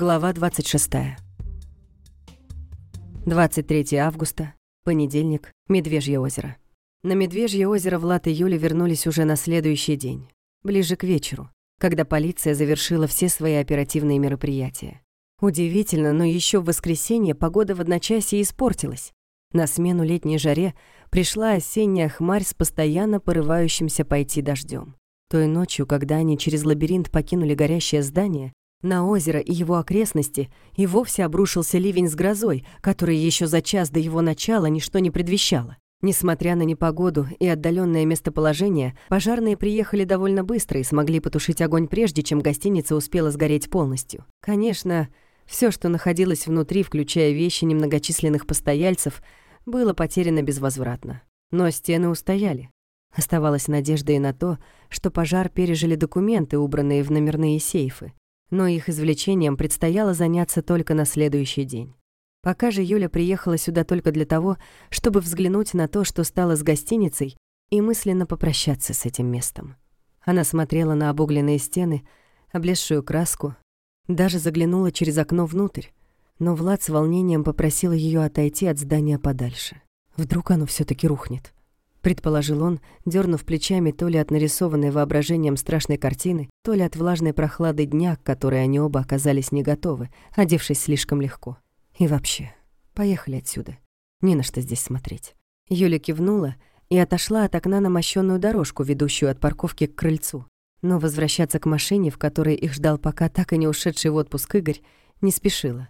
Глава 26. 23 августа, понедельник, Медвежье озеро. На Медвежье озеро Влад и Юля вернулись уже на следующий день, ближе к вечеру, когда полиция завершила все свои оперативные мероприятия. Удивительно, но еще в воскресенье погода в одночасье испортилась. На смену летней жаре пришла осенняя хмарь с постоянно порывающимся пойти дождем. Той ночью, когда они через лабиринт покинули горящее здание, на озеро и его окрестности и вовсе обрушился ливень с грозой, который еще за час до его начала ничто не предвещало. Несмотря на непогоду и отдаленное местоположение, пожарные приехали довольно быстро и смогли потушить огонь прежде, чем гостиница успела сгореть полностью. Конечно, все, что находилось внутри, включая вещи немногочисленных постояльцев, было потеряно безвозвратно. Но стены устояли. Оставалась надежда и на то, что пожар пережили документы, убранные в номерные сейфы но их извлечением предстояло заняться только на следующий день. Пока же Юля приехала сюда только для того, чтобы взглянуть на то, что стало с гостиницей, и мысленно попрощаться с этим местом. Она смотрела на обугленные стены, облезшую краску, даже заглянула через окно внутрь, но Влад с волнением попросил ее отойти от здания подальше. Вдруг оно все таки рухнет предположил он, дернув плечами то ли от нарисованной воображением страшной картины, то ли от влажной прохлады дня, к которой они оба оказались не готовы, одевшись слишком легко. И вообще, поехали отсюда. Не на что здесь смотреть. Юля кивнула и отошла от окна на мощенную дорожку, ведущую от парковки к крыльцу. Но возвращаться к машине, в которой их ждал пока так и не ушедший в отпуск Игорь, не спешила.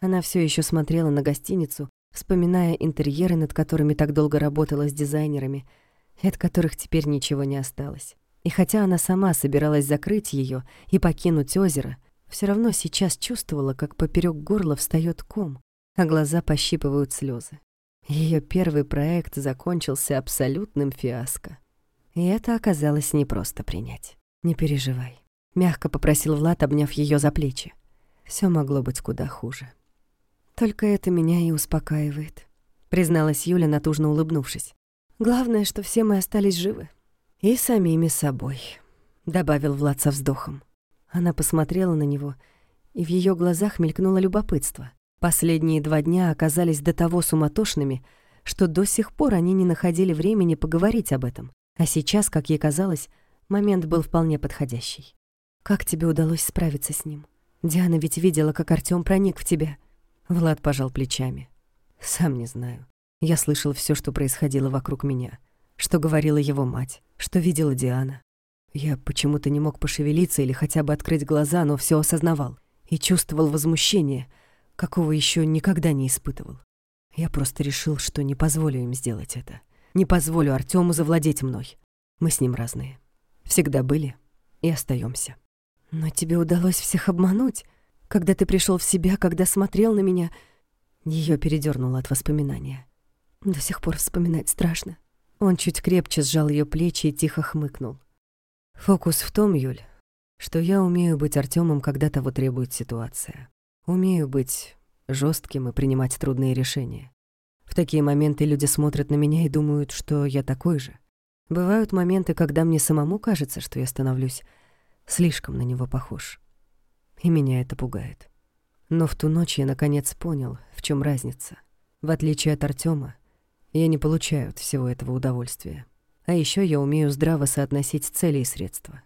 Она все еще смотрела на гостиницу, вспоминая интерьеры, над которыми так долго работала с дизайнерами, от которых теперь ничего не осталось. И хотя она сама собиралась закрыть ее и покинуть озеро, все равно сейчас чувствовала, как поперек горла встает ком, а глаза пощипывают слезы. Ее первый проект закончился абсолютным фиаско. И это оказалось непросто принять. «Не переживай», — мягко попросил Влад, обняв ее за плечи. Все могло быть куда хуже. «Только это меня и успокаивает», — призналась Юля, натужно улыбнувшись. «Главное, что все мы остались живы. И самими собой», — добавил Влад со вздохом. Она посмотрела на него, и в ее глазах мелькнуло любопытство. Последние два дня оказались до того суматошными, что до сих пор они не находили времени поговорить об этом. А сейчас, как ей казалось, момент был вполне подходящий. «Как тебе удалось справиться с ним? Диана ведь видела, как Артём проник в тебя». Влад пожал плечами. Сам не знаю. Я слышал все, что происходило вокруг меня. Что говорила его мать, что видела Диана. Я почему-то не мог пошевелиться или хотя бы открыть глаза, но все осознавал. И чувствовал возмущение, какого еще никогда не испытывал. Я просто решил, что не позволю им сделать это. Не позволю Артему завладеть мной. Мы с ним разные. Всегда были и остаемся. Но тебе удалось всех обмануть. Когда ты пришел в себя, когда смотрел на меня...» Ее передернуло от воспоминания. До сих пор вспоминать страшно. Он чуть крепче сжал ее плечи и тихо хмыкнул. «Фокус в том, Юль, что я умею быть Артемом, когда того требует ситуация. Умею быть жестким и принимать трудные решения. В такие моменты люди смотрят на меня и думают, что я такой же. Бывают моменты, когда мне самому кажется, что я становлюсь слишком на него похож и меня это пугает. Но в ту ночь я наконец понял, в чем разница. В отличие от Артема, я не получаю от всего этого удовольствия. А еще я умею здраво соотносить цели и средства.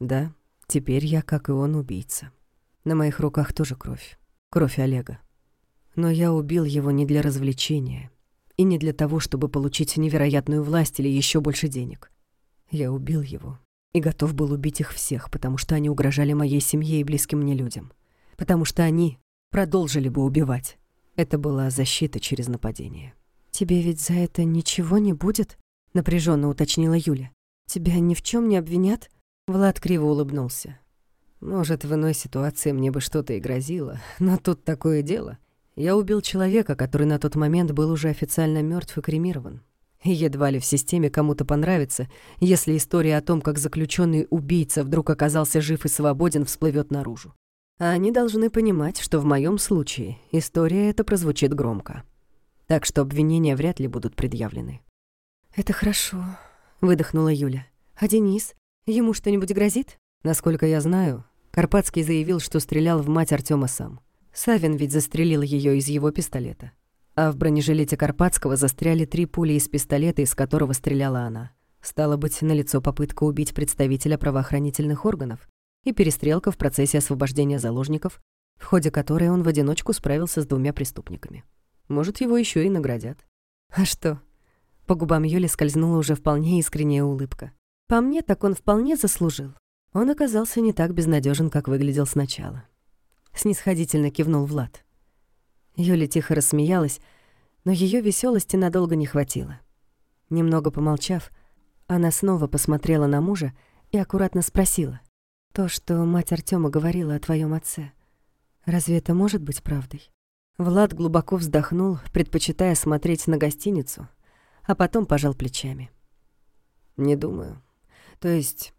Да, теперь я, как и он, убийца. На моих руках тоже кровь. Кровь Олега. Но я убил его не для развлечения и не для того, чтобы получить невероятную власть или еще больше денег. Я убил его, и готов был убить их всех, потому что они угрожали моей семье и близким мне людям. Потому что они продолжили бы убивать. Это была защита через нападение. «Тебе ведь за это ничего не будет?» — напряженно уточнила Юля. «Тебя ни в чем не обвинят?» Влад криво улыбнулся. «Может, в иной ситуации мне бы что-то и грозило, но тут такое дело. Я убил человека, который на тот момент был уже официально мертв и кремирован. Едва ли в системе кому-то понравится, если история о том, как заключенный убийца вдруг оказался жив и свободен, всплывет наружу. А они должны понимать, что в моем случае история эта прозвучит громко. Так что обвинения вряд ли будут предъявлены. «Это хорошо», — выдохнула Юля. «А Денис? Ему что-нибудь грозит?» «Насколько я знаю, Карпатский заявил, что стрелял в мать Артема сам. Савин ведь застрелил ее из его пистолета. А в бронежилете Карпатского застряли три пули из пистолета, из которого стреляла она. Стало быть, налицо попытка убить представителя правоохранительных органов и перестрелка в процессе освобождения заложников, в ходе которой он в одиночку справился с двумя преступниками. Может, его еще и наградят. А что? По губам Юли скользнула уже вполне искренняя улыбка. По мне, так он вполне заслужил. Он оказался не так безнадежен, как выглядел сначала. Снисходительно кивнул Влад. Юля тихо рассмеялась, но ее веселости надолго не хватило. Немного помолчав, она снова посмотрела на мужа и аккуратно спросила. «То, что мать Артема говорила о твоем отце, разве это может быть правдой?» Влад глубоко вздохнул, предпочитая смотреть на гостиницу, а потом пожал плечами. «Не думаю. То есть,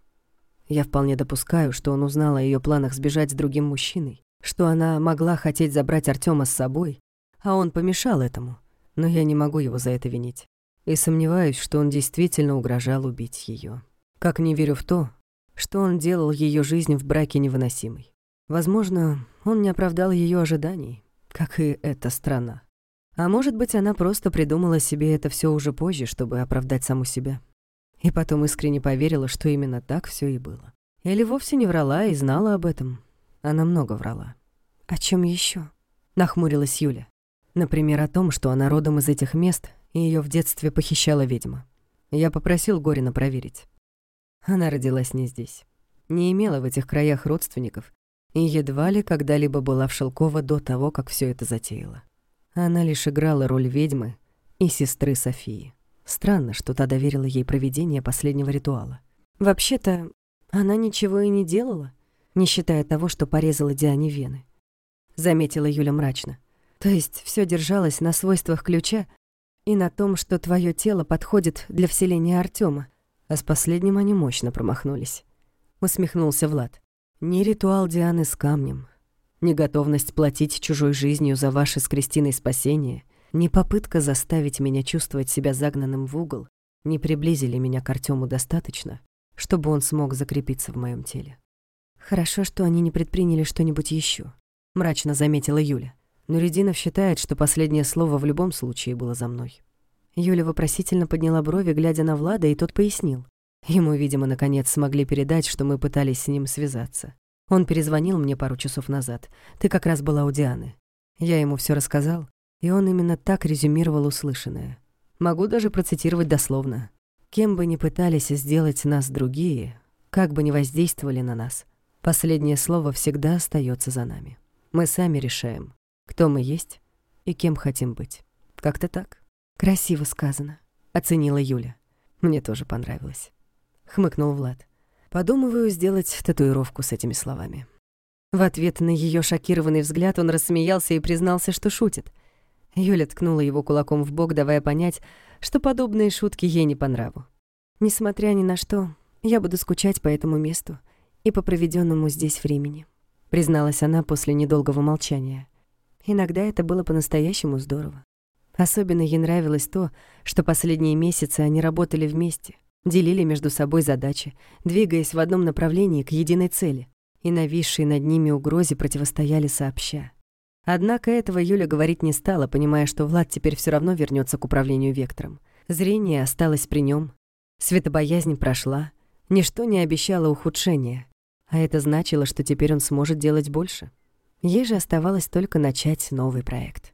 я вполне допускаю, что он узнал о ее планах сбежать с другим мужчиной, что она могла хотеть забрать Артема с собой, а он помешал этому, но я не могу его за это винить и сомневаюсь, что он действительно угрожал убить ее. Как не верю в то, что он делал ее жизнь в браке невыносимой. Возможно, он не оправдал ее ожиданий, как и эта страна. А может быть, она просто придумала себе это все уже позже, чтобы оправдать саму себя. И потом искренне поверила, что именно так все и было. Или вовсе не врала и знала об этом. Она много врала. «О чем еще? нахмурилась Юля. Например, о том, что она родом из этих мест и ее в детстве похищала ведьма. Я попросил Горина проверить. Она родилась не здесь. Не имела в этих краях родственников и едва ли когда-либо была в Шелково до того, как все это затеяла. Она лишь играла роль ведьмы и сестры Софии. Странно, что та доверила ей проведение последнего ритуала. Вообще-то, она ничего и не делала, не считая того, что порезала Диане вены. Заметила Юля мрачно. То есть все держалось на свойствах ключа и на том, что твое тело подходит для вселения Артема. А с последним они мощно промахнулись. Усмехнулся Влад. Ни ритуал Дианы с камнем, ни готовность платить чужой жизнью за ваше с Кристиной спасение, ни попытка заставить меня чувствовать себя загнанным в угол не приблизили меня к Артему достаточно, чтобы он смог закрепиться в моем теле. Хорошо, что они не предприняли что-нибудь еще, мрачно заметила Юля. Но Рединов считает, что последнее слово в любом случае было за мной. Юля вопросительно подняла брови, глядя на Влада, и тот пояснил. Ему, видимо, наконец смогли передать, что мы пытались с ним связаться. Он перезвонил мне пару часов назад. Ты как раз была у Дианы. Я ему все рассказал, и он именно так резюмировал услышанное. Могу даже процитировать дословно. Кем бы ни пытались сделать нас другие, как бы ни воздействовали на нас, последнее слово всегда остается за нами. Мы сами решаем, кто мы есть и кем хотим быть. Как-то так. Красиво сказано, оценила Юля. Мне тоже понравилось. Хмыкнул Влад. Подумываю сделать татуировку с этими словами. В ответ на ее шокированный взгляд он рассмеялся и признался, что шутит. Юля ткнула его кулаком в бок, давая понять, что подобные шутки ей не по нраву. Несмотря ни на что, я буду скучать по этому месту и по проведенному здесь времени, призналась она после недолгого молчания. Иногда это было по-настоящему здорово. Особенно ей нравилось то, что последние месяцы они работали вместе, делили между собой задачи, двигаясь в одном направлении к единой цели, и нависшей над ними угрозе противостояли сообща. Однако этого Юля говорить не стала, понимая, что Влад теперь все равно вернется к управлению вектором. Зрение осталось при нем, светобоязнь прошла, ничто не обещало ухудшения, а это значило, что теперь он сможет делать больше. Ей же оставалось только начать новый проект.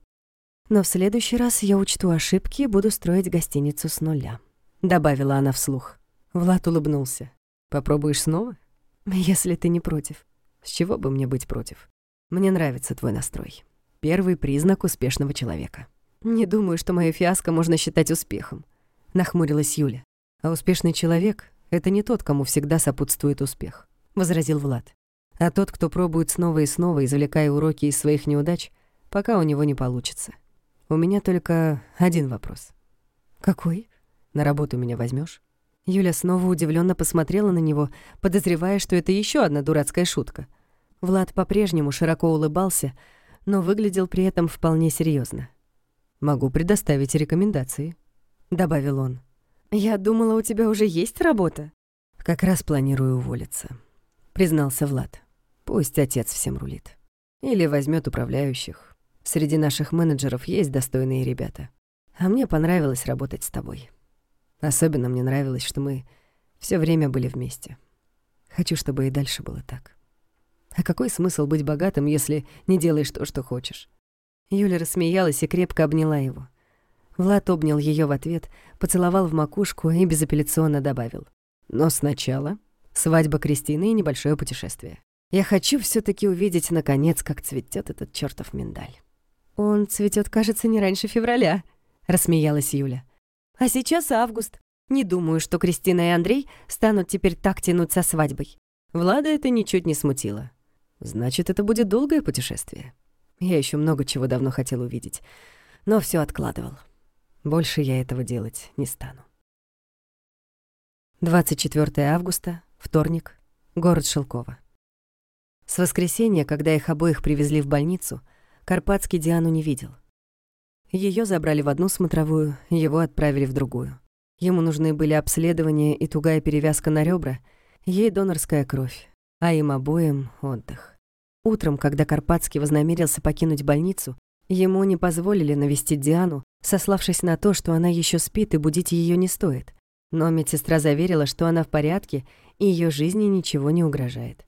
Но в следующий раз я учту ошибки и буду строить гостиницу с нуля», — добавила она вслух. Влад улыбнулся. «Попробуешь снова?» «Если ты не против». «С чего бы мне быть против? Мне нравится твой настрой. Первый признак успешного человека». «Не думаю, что моё фиаско можно считать успехом», — нахмурилась Юля. «А успешный человек — это не тот, кому всегда сопутствует успех», — возразил Влад. А тот, кто пробует снова и снова, извлекая уроки из своих неудач, пока у него не получится. У меня только один вопрос. «Какой?» «На работу меня возьмешь? Юля снова удивленно посмотрела на него, подозревая, что это еще одна дурацкая шутка. Влад по-прежнему широко улыбался, но выглядел при этом вполне серьезно. «Могу предоставить рекомендации», — добавил он. «Я думала, у тебя уже есть работа». «Как раз планирую уволиться», — признался Влад. Пусть отец всем рулит. Или возьмет управляющих. Среди наших менеджеров есть достойные ребята. А мне понравилось работать с тобой. Особенно мне нравилось, что мы все время были вместе. Хочу, чтобы и дальше было так. А какой смысл быть богатым, если не делаешь то, что хочешь? Юля рассмеялась и крепко обняла его. Влад обнял ее в ответ, поцеловал в макушку и безапелляционно добавил. «Но сначала свадьба Кристины и небольшое путешествие. Я хочу все таки увидеть, наконец, как цветет этот чертов миндаль». «Он цветет, кажется, не раньше февраля», — рассмеялась Юля. «А сейчас август. Не думаю, что Кристина и Андрей станут теперь так тянуть со свадьбой». Влада это ничуть не смутило. «Значит, это будет долгое путешествие. Я еще много чего давно хотел увидеть, но все откладывал. Больше я этого делать не стану». 24 августа, вторник, город Шелково. С воскресенья, когда их обоих привезли в больницу, Карпатский Диану не видел. Ее забрали в одну смотровую, его отправили в другую. Ему нужны были обследования и тугая перевязка на ребра, ей донорская кровь, а им обоим — отдых. Утром, когда Карпатский вознамерился покинуть больницу, ему не позволили навестить Диану, сославшись на то, что она еще спит и будить ее не стоит. Но медсестра заверила, что она в порядке и ее жизни ничего не угрожает.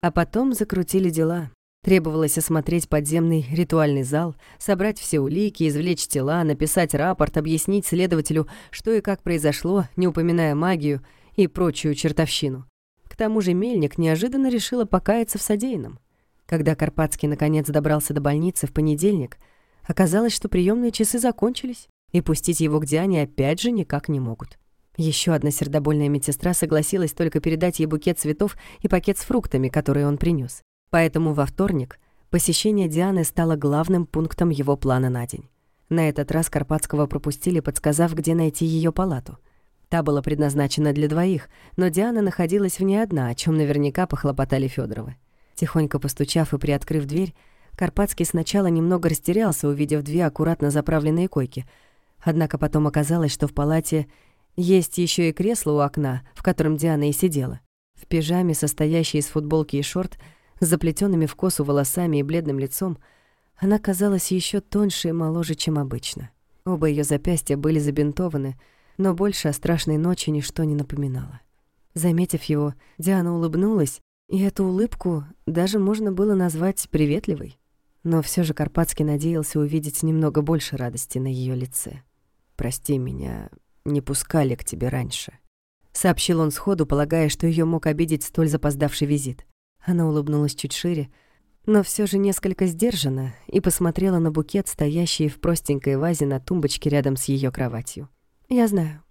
А потом закрутили дела. Требовалось осмотреть подземный ритуальный зал, собрать все улики, извлечь тела, написать рапорт, объяснить следователю, что и как произошло, не упоминая магию и прочую чертовщину. К тому же Мельник неожиданно решила покаяться в содеянном. Когда Карпатский наконец добрался до больницы в понедельник, оказалось, что приемные часы закончились, и пустить его к Диане опять же никак не могут. Еще одна сердобольная медсестра согласилась только передать ей букет цветов и пакет с фруктами, которые он принес. Поэтому во вторник посещение Дианы стало главным пунктом его плана на день. На этот раз Карпатского пропустили, подсказав, где найти ее палату. Та была предназначена для двоих, но Диана находилась в ней одна, о чем наверняка похлопотали Федоровы. Тихонько постучав и приоткрыв дверь, Карпатский сначала немного растерялся, увидев две аккуратно заправленные койки. Однако потом оказалось, что в палате есть еще и кресло у окна, в котором Диана и сидела. В пижаме, состоящей из футболки и шорт, с заплетенными в косу волосами и бледным лицом, она казалась еще тоньше и моложе, чем обычно. Оба ее запястья были забинтованы, но больше о страшной ночи ничто не напоминало. Заметив его, Диана улыбнулась, и эту улыбку даже можно было назвать приветливой. Но все же Карпатский надеялся увидеть немного больше радости на ее лице. «Прости меня, не пускали к тебе раньше», — сообщил он сходу, полагая, что ее мог обидеть столь запоздавший визит. Она улыбнулась чуть шире, но все же несколько сдержанно и посмотрела на букет, стоящий в простенькой вазе на тумбочке рядом с ее кроватью. «Я знаю.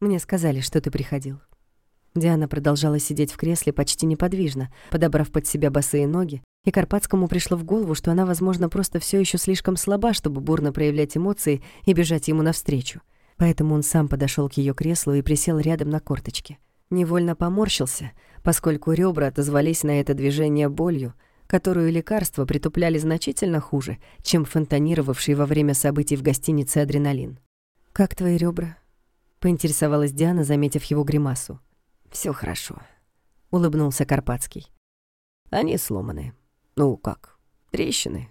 Мне сказали, что ты приходил». Диана продолжала сидеть в кресле почти неподвижно, подобрав под себя босые ноги, и Карпатскому пришло в голову, что она, возможно, просто все еще слишком слаба, чтобы бурно проявлять эмоции и бежать ему навстречу. Поэтому он сам подошел к ее креслу и присел рядом на корточке. Невольно поморщился, поскольку ребра отозвались на это движение болью, которую лекарства притупляли значительно хуже, чем фонтанировавший во время событий в гостинице адреналин. «Как твои ребра? поинтересовалась Диана, заметив его гримасу. Все хорошо», — улыбнулся Карпатский. «Они сломаны. Ну, как? Трещины.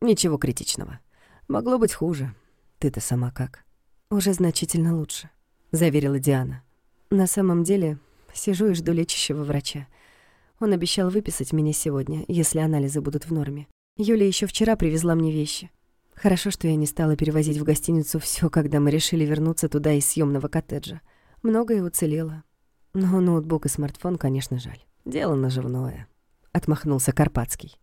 Ничего критичного. Могло быть хуже. Ты-то сама как?» «Уже значительно лучше», — заверила Диана. «На самом деле, сижу и жду лечащего врача. Он обещал выписать меня сегодня, если анализы будут в норме. Юля еще вчера привезла мне вещи. Хорошо, что я не стала перевозить в гостиницу все, когда мы решили вернуться туда из съемного коттеджа. Многое уцелело. Но ноутбук и смартфон, конечно, жаль. Дело наживное», — отмахнулся Карпатский.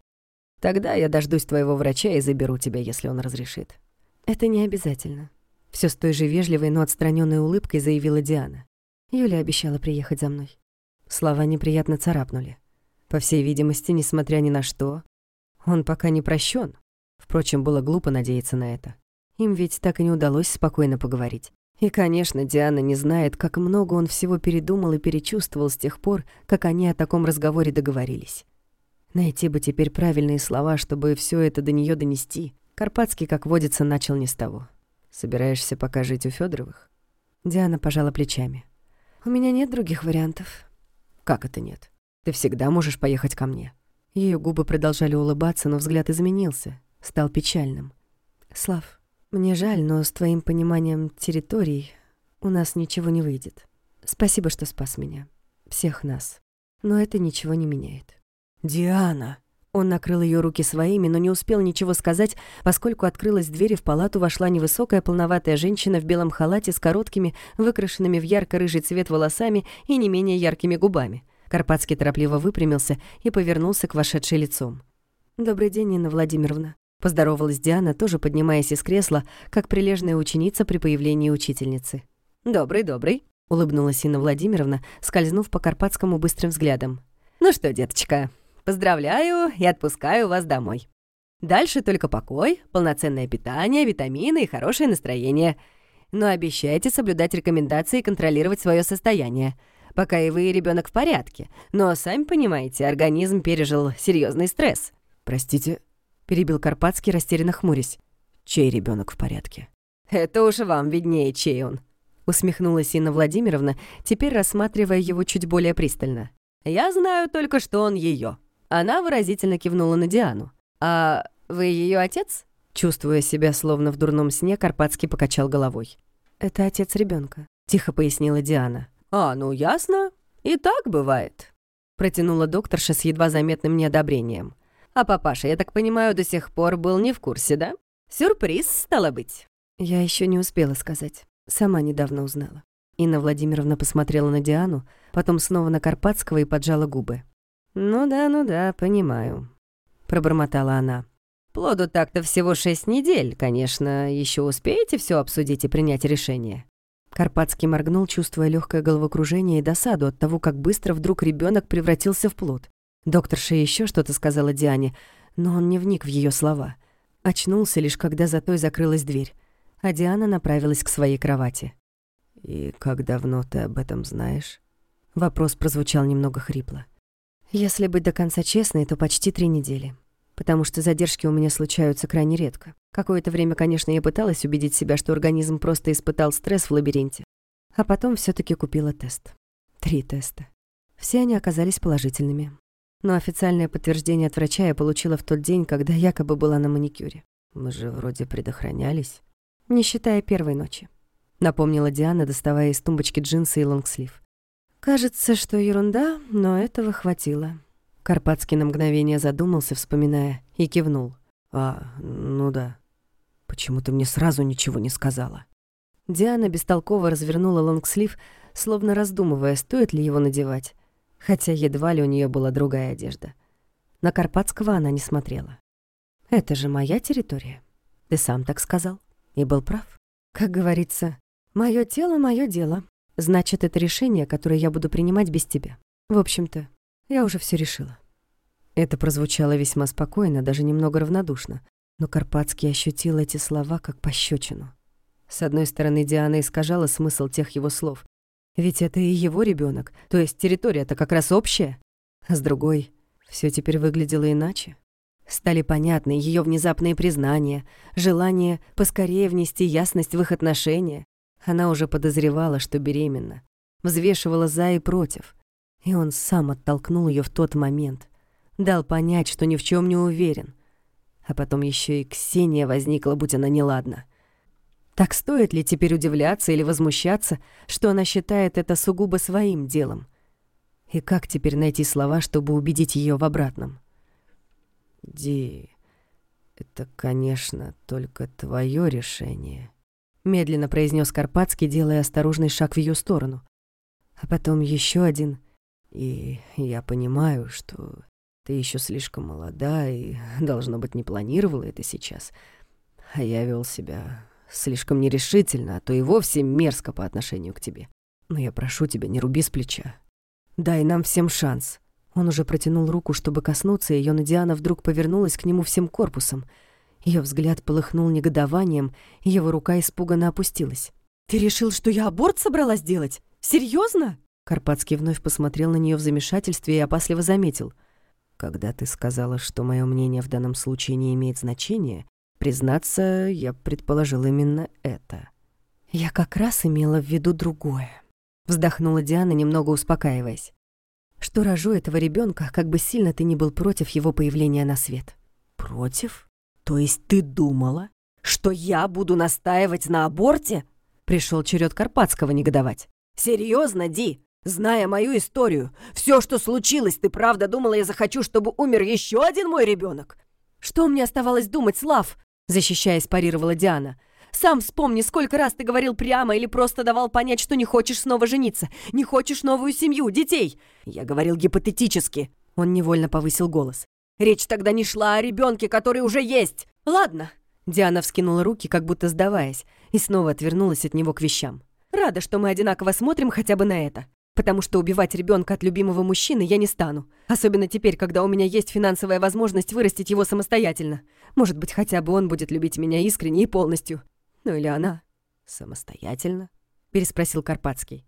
«Тогда я дождусь твоего врача и заберу тебя, если он разрешит». «Это не обязательно», все с той же вежливой, но отстраненной улыбкой заявила Диана. Юля обещала приехать за мной. Слова неприятно царапнули. По всей видимости, несмотря ни на что, он пока не прощен. Впрочем, было глупо надеяться на это. Им ведь так и не удалось спокойно поговорить. И, конечно, Диана не знает, как много он всего передумал и перечувствовал с тех пор, как они о таком разговоре договорились. Найти бы теперь правильные слова, чтобы все это до нее донести. Карпатский, как водится, начал не с того. Собираешься пока жить у Федоровых? Диана пожала плечами. У меня нет других вариантов. Как это нет? Ты всегда можешь поехать ко мне. Ее губы продолжали улыбаться, но взгляд изменился, стал печальным. «Слав, мне жаль, но с твоим пониманием территорий у нас ничего не выйдет. Спасибо, что спас меня. Всех нас. Но это ничего не меняет». «Диана!» Он накрыл ее руки своими, но не успел ничего сказать, поскольку открылась дверь и в палату вошла невысокая полноватая женщина в белом халате с короткими, выкрашенными в ярко-рыжий цвет волосами и не менее яркими губами. Карпатский торопливо выпрямился и повернулся к вошедшей лицом. «Добрый день, Нина Владимировна», — поздоровалась Диана, тоже поднимаясь из кресла, как прилежная ученица при появлении учительницы. «Добрый, добрый», — улыбнулась Инна Владимировна, скользнув по Карпатскому быстрым взглядом. «Ну что, деточка, поздравляю и отпускаю вас домой. Дальше только покой, полноценное питание, витамины и хорошее настроение. Но обещайте соблюдать рекомендации и контролировать свое состояние пока и вы, и ребенок в порядке. Но, сами понимаете, организм пережил серьезный стресс». «Простите», — перебил Карпатский, растерянно хмурясь. «Чей ребенок в порядке?» «Это уж вам виднее, чей он», — усмехнулась Инна Владимировна, теперь рассматривая его чуть более пристально. «Я знаю только, что он ее. Она выразительно кивнула на Диану. «А вы ее отец?» Чувствуя себя словно в дурном сне, Карпатский покачал головой. «Это отец ребенка, тихо пояснила Диана. «А, ну ясно. И так бывает», — протянула докторша с едва заметным неодобрением. «А папаша, я так понимаю, до сих пор был не в курсе, да? Сюрприз, стало быть». Я еще не успела сказать. Сама недавно узнала. Инна Владимировна посмотрела на Диану, потом снова на Карпатского и поджала губы. «Ну да, ну да, понимаю», — пробормотала она. «Плоду так-то всего шесть недель, конечно. Еще успеете все обсудить и принять решение?» Карпатский моргнул, чувствуя легкое головокружение и досаду от того, как быстро вдруг ребенок превратился в плод. Докторша еще что-то сказала Диане, но он не вник в ее слова. Очнулся лишь, когда за той закрылась дверь, а Диана направилась к своей кровати. «И как давно ты об этом знаешь?» Вопрос прозвучал немного хрипло. «Если быть до конца честной, то почти три недели потому что задержки у меня случаются крайне редко. Какое-то время, конечно, я пыталась убедить себя, что организм просто испытал стресс в лабиринте. А потом все таки купила тест. Три теста. Все они оказались положительными. Но официальное подтверждение от врача я получила в тот день, когда якобы была на маникюре. Мы же вроде предохранялись. Не считая первой ночи. Напомнила Диана, доставая из тумбочки джинсы и лонгслив. Кажется, что ерунда, но этого хватило. Карпатский на мгновение задумался, вспоминая, и кивнул. «А, ну да. Почему ты мне сразу ничего не сказала?» Диана бестолково развернула лонгслив, словно раздумывая, стоит ли его надевать, хотя едва ли у нее была другая одежда. На Карпатского она не смотрела. «Это же моя территория. Ты сам так сказал. И был прав. Как говорится, мое тело — мое дело. Значит, это решение, которое я буду принимать без тебя. В общем-то, я уже все решила». Это прозвучало весьма спокойно, даже немного равнодушно, но Карпатский ощутил эти слова как пощечину. С одной стороны, Диана искажала смысл тех его слов. Ведь это и его ребенок, то есть территория-то как раз общая. А с другой, все теперь выглядело иначе. Стали понятны ее внезапные признания, желание поскорее внести ясность в их отношения. Она уже подозревала, что беременна, взвешивала за и против. И он сам оттолкнул ее в тот момент. Дал понять, что ни в чем не уверен. А потом еще и Ксения возникла, будь она неладна. Так стоит ли теперь удивляться или возмущаться, что она считает это сугубо своим делом? И как теперь найти слова, чтобы убедить ее в обратном? «Ди, это, конечно, только твое решение», — медленно произнес Карпатский, делая осторожный шаг в ее сторону. А потом еще один — и я понимаю, что ты еще слишком молода и, должно быть, не планировала это сейчас. А я вел себя слишком нерешительно, а то и вовсе мерзко по отношению к тебе. Но я прошу тебя, не руби с плеча. Дай нам всем шанс». Он уже протянул руку, чтобы коснуться ее, но Диана вдруг повернулась к нему всем корпусом. Ее взгляд полыхнул негодованием, и его рука испуганно опустилась. «Ты решил, что я аборт собралась делать? Серьезно? Карпатский вновь посмотрел на нее в замешательстве и опасливо заметил. «Когда ты сказала, что мое мнение в данном случае не имеет значения, признаться, я предположил именно это». «Я как раз имела в виду другое», — вздохнула Диана, немного успокаиваясь. что рожу этого ребенка, как бы сильно ты ни был против его появления на свет. Против? То есть ты думала, что я буду настаивать на аборте? Пришел черед Карпатского негодовать. Серьезно, Ди? Зная мою историю, все, что случилось, ты правда думала, я захочу, чтобы умер еще один мой ребенок? Что мне оставалось думать, Слав? Защищаясь, парировала Диана. Сам вспомни, сколько раз ты говорил прямо или просто давал понять, что не хочешь снова жениться, не хочешь новую семью, детей. Я говорил гипотетически. Он невольно повысил голос. Речь тогда не шла о ребенке, который уже есть. Ладно. Диана вскинула руки, как будто сдаваясь, и снова отвернулась от него к вещам. Рада, что мы одинаково смотрим хотя бы на это. Потому что убивать ребенка от любимого мужчины я не стану. Особенно теперь, когда у меня есть финансовая возможность вырастить его самостоятельно. Может быть, хотя бы он будет любить меня искренне и полностью. Ну или она. Самостоятельно? Переспросил Карпатский.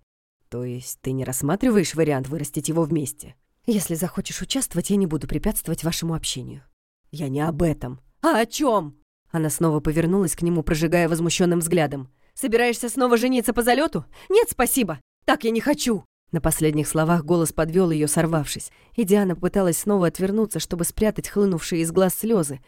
То есть ты не рассматриваешь вариант вырастить его вместе? Если захочешь участвовать, я не буду препятствовать вашему общению. Я не об этом. А о чем? Она снова повернулась к нему, прожигая возмущенным взглядом. «Собираешься снова жениться по залету? Нет, спасибо! Так я не хочу!» На последних словах голос подвел ее, сорвавшись, и Диана попыталась снова отвернуться, чтобы спрятать хлынувшие из глаз слезы,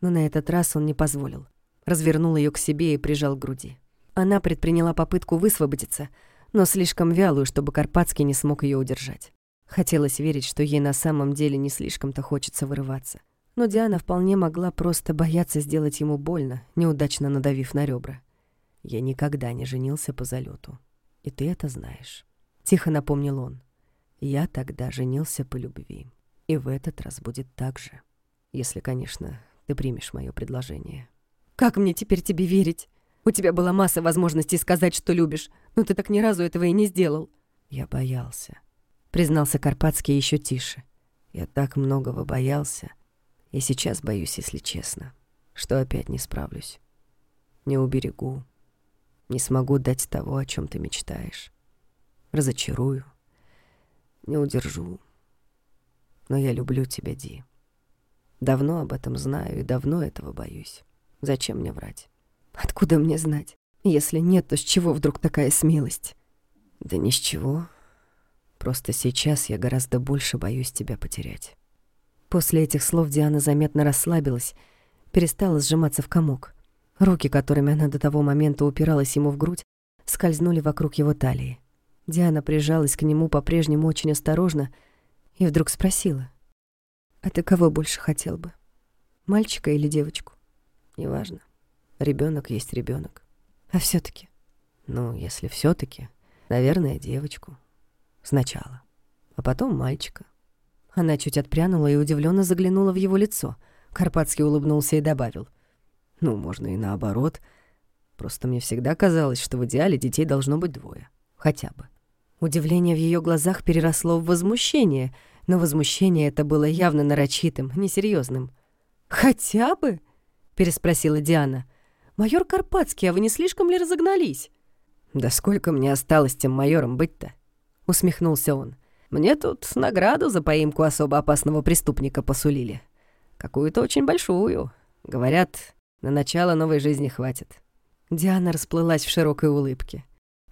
но на этот раз он не позволил развернул ее к себе и прижал к груди. Она предприняла попытку высвободиться, но слишком вялую, чтобы Карпатский не смог ее удержать. Хотелось верить, что ей на самом деле не слишком-то хочется вырываться. Но Диана вполне могла просто бояться сделать ему больно, неудачно надавив на ребра. «Я никогда не женился по залету, и ты это знаешь», — тихо напомнил он. «Я тогда женился по любви, и в этот раз будет так же, если, конечно, ты примешь мое предложение». Как мне теперь тебе верить? У тебя была масса возможностей сказать, что любишь, но ты так ни разу этого и не сделал». «Я боялся», — признался Карпатский еще тише. «Я так многого боялся, и сейчас боюсь, если честно, что опять не справлюсь. Не уберегу, не смогу дать того, о чем ты мечтаешь. Разочарую, не удержу. Но я люблю тебя, Ди. Давно об этом знаю и давно этого боюсь. Зачем мне врать? Откуда мне знать? Если нет, то с чего вдруг такая смелость? Да ни с чего. Просто сейчас я гораздо больше боюсь тебя потерять. После этих слов Диана заметно расслабилась, перестала сжиматься в комок. Руки, которыми она до того момента упиралась ему в грудь, скользнули вокруг его талии. Диана прижалась к нему по-прежнему очень осторожно и вдруг спросила. «А ты кого больше хотел бы? Мальчика или девочку?» Неважно. Ребенок есть ребенок. А все таки Ну, если все таки наверное, девочку. Сначала. А потом мальчика. Она чуть отпрянула и удивленно заглянула в его лицо. Карпатский улыбнулся и добавил. Ну, можно и наоборот. Просто мне всегда казалось, что в идеале детей должно быть двое. Хотя бы. Удивление в ее глазах переросло в возмущение, но возмущение это было явно нарочитым, несерьезным. «Хотя бы?» переспросила Диана. «Майор Карпатский, а вы не слишком ли разогнались?» «Да сколько мне осталось тем майором быть-то?» Усмехнулся он. «Мне тут награду за поимку особо опасного преступника посулили. Какую-то очень большую. Говорят, на начало новой жизни хватит». Диана расплылась в широкой улыбке.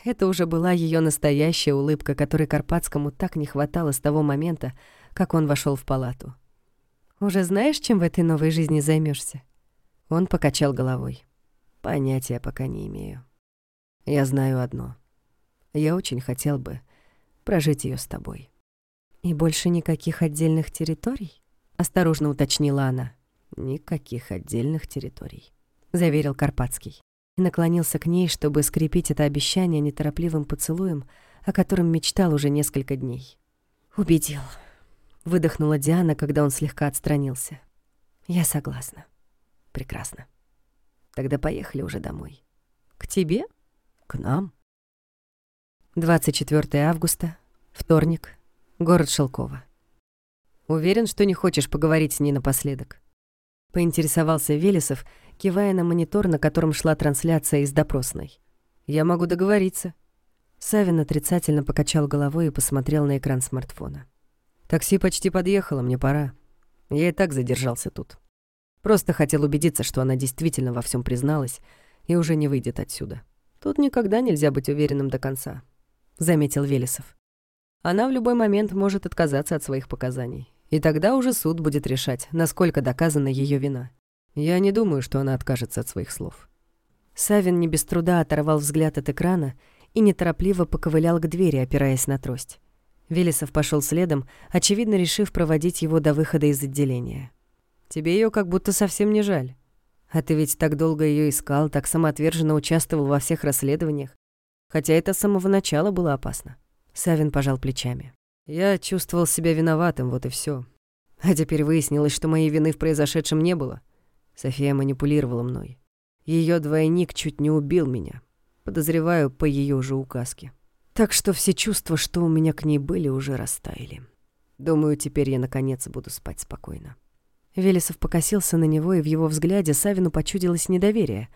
Это уже была ее настоящая улыбка, которой Карпатскому так не хватало с того момента, как он вошел в палату. «Уже знаешь, чем в этой новой жизни займешься? Он покачал головой. Понятия пока не имею. Я знаю одно. Я очень хотел бы прожить ее с тобой. И больше никаких отдельных территорий? Осторожно уточнила она. Никаких отдельных территорий, заверил Карпатский. И наклонился к ней, чтобы скрепить это обещание неторопливым поцелуем, о котором мечтал уже несколько дней. «Убедил», — выдохнула Диана, когда он слегка отстранился. «Я согласна». Прекрасно. Тогда поехали уже домой. К тебе? К нам. 24 августа, вторник, город Шелково. Уверен, что не хочешь поговорить с ней напоследок. Поинтересовался Велесов, кивая на монитор, на котором шла трансляция из допросной. «Я могу договориться». Савин отрицательно покачал головой и посмотрел на экран смартфона. «Такси почти подъехало, мне пора. Я и так задержался тут». Просто хотел убедиться, что она действительно во всем призналась и уже не выйдет отсюда. Тут никогда нельзя быть уверенным до конца, заметил Велесов. она в любой момент может отказаться от своих показаний. И тогда уже суд будет решать, насколько доказана ее вина. Я не думаю, что она откажется от своих слов. Савин не без труда оторвал взгляд от экрана и неторопливо поковылял к двери, опираясь на трость. Велесов пошел следом, очевидно решив проводить его до выхода из отделения. «Тебе ее как будто совсем не жаль. А ты ведь так долго ее искал, так самоотверженно участвовал во всех расследованиях. Хотя это с самого начала было опасно». Савин пожал плечами. «Я чувствовал себя виноватым, вот и все. А теперь выяснилось, что моей вины в произошедшем не было. София манипулировала мной. Ее двойник чуть не убил меня. Подозреваю по ее же указке. Так что все чувства, что у меня к ней были, уже растаяли. Думаю, теперь я наконец буду спать спокойно. Велесов покосился на него, и в его взгляде Савину почудилось недоверие.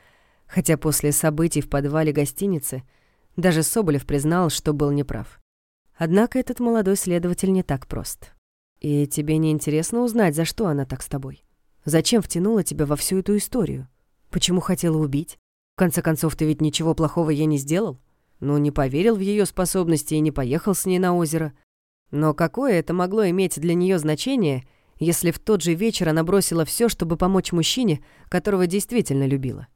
Хотя после событий в подвале гостиницы даже Соболев признал, что был неправ. Однако этот молодой следователь не так прост. «И тебе не интересно узнать, за что она так с тобой? Зачем втянула тебя во всю эту историю?» Почему хотела убить? В конце концов, ты ведь ничего плохого ей не сделал? Ну, не поверил в ее способности и не поехал с ней на озеро. Но какое это могло иметь для нее значение, если в тот же вечер она бросила все, чтобы помочь мужчине, которого действительно любила?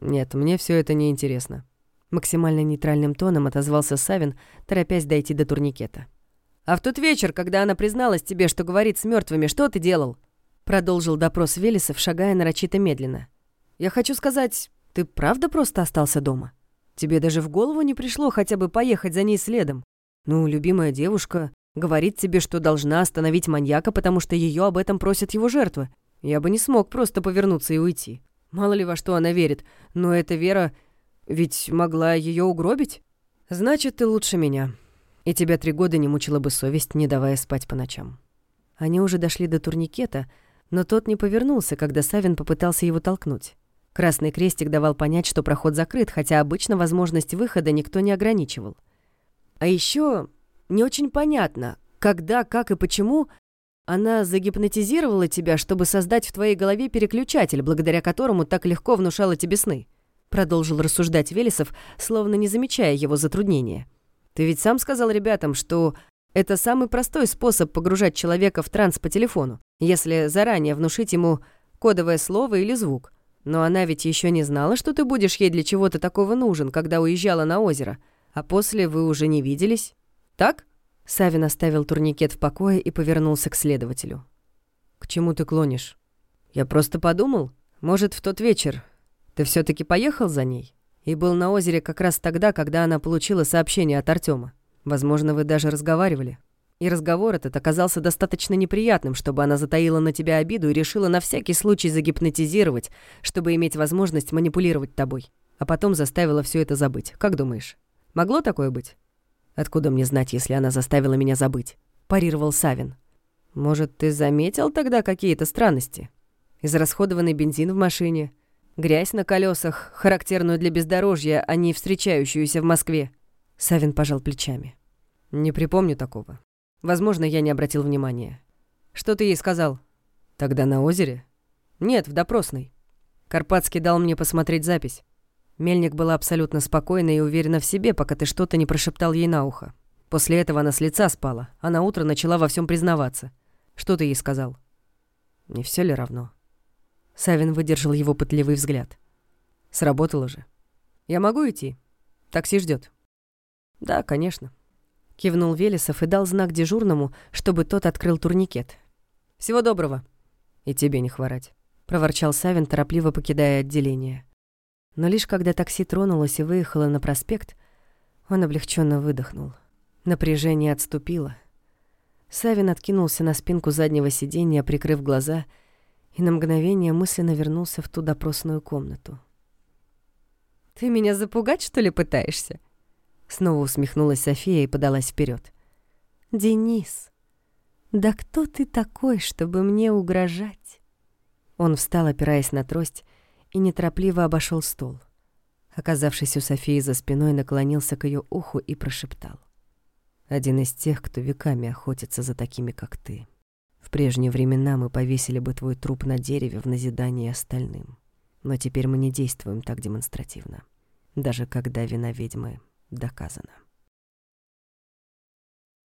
Нет, мне все это не интересно. Максимально нейтральным тоном отозвался Савин, торопясь дойти до турникета. «А в тот вечер, когда она призналась тебе, что говорит с мертвыми, что ты делал?» Продолжил допрос Велесов, шагая нарочито медленно. Я хочу сказать, ты правда просто остался дома? Тебе даже в голову не пришло хотя бы поехать за ней следом? Ну, любимая девушка говорит тебе, что должна остановить маньяка, потому что ее об этом просят его жертвы. Я бы не смог просто повернуться и уйти. Мало ли во что она верит, но эта вера ведь могла ее угробить. Значит, ты лучше меня. И тебя три года не мучила бы совесть, не давая спать по ночам. Они уже дошли до турникета, но тот не повернулся, когда Савин попытался его толкнуть. Красный крестик давал понять, что проход закрыт, хотя обычно возможность выхода никто не ограничивал. А еще не очень понятно, когда, как и почему она загипнотизировала тебя, чтобы создать в твоей голове переключатель, благодаря которому так легко внушала тебе сны. Продолжил рассуждать Велесов, словно не замечая его затруднения. Ты ведь сам сказал ребятам, что это самый простой способ погружать человека в транс по телефону, если заранее внушить ему кодовое слово или звук. Но она ведь еще не знала, что ты будешь ей для чего-то такого нужен, когда уезжала на озеро. А после вы уже не виделись. Так?» Савин оставил турникет в покое и повернулся к следователю. «К чему ты клонишь? Я просто подумал, может, в тот вечер ты все таки поехал за ней и был на озере как раз тогда, когда она получила сообщение от Артема. Возможно, вы даже разговаривали». И разговор этот оказался достаточно неприятным, чтобы она затаила на тебя обиду и решила на всякий случай загипнотизировать, чтобы иметь возможность манипулировать тобой. А потом заставила все это забыть. Как думаешь? Могло такое быть? Откуда мне знать, если она заставила меня забыть? Парировал Савин. Может, ты заметил тогда какие-то странности? Израсходованный бензин в машине, грязь на колесах, характерную для бездорожья, а не встречающуюся в Москве. Савин пожал плечами. Не припомню такого. Возможно, я не обратил внимания. Что ты ей сказал? Тогда на озере? Нет, в допросной. Карпатский дал мне посмотреть запись. Мельник была абсолютно спокойна и уверена в себе, пока ты что-то не прошептал ей на ухо. После этого она с лица спала, а на утро начала во всем признаваться. Что ты ей сказал? Не все ли равно? Савин выдержал его пытливый взгляд. Сработало же. Я могу идти? Такси ждет. Да, конечно. Кивнул Велесов и дал знак дежурному, чтобы тот открыл турникет. «Всего доброго!» «И тебе не хворать», — проворчал Савин, торопливо покидая отделение. Но лишь когда такси тронулось и выехало на проспект, он облегченно выдохнул. Напряжение отступило. Савин откинулся на спинку заднего сиденья, прикрыв глаза, и на мгновение мысленно вернулся в ту допросную комнату. «Ты меня запугать, что ли, пытаешься?» Снова усмехнулась София и подалась вперед. «Денис, да кто ты такой, чтобы мне угрожать?» Он встал, опираясь на трость, и неторопливо обошел стол. Оказавшись у Софии за спиной, наклонился к ее уху и прошептал. «Один из тех, кто веками охотится за такими, как ты. В прежние времена мы повесили бы твой труп на дереве в назидание остальным. Но теперь мы не действуем так демонстративно, даже когда вина ведьмы доказано.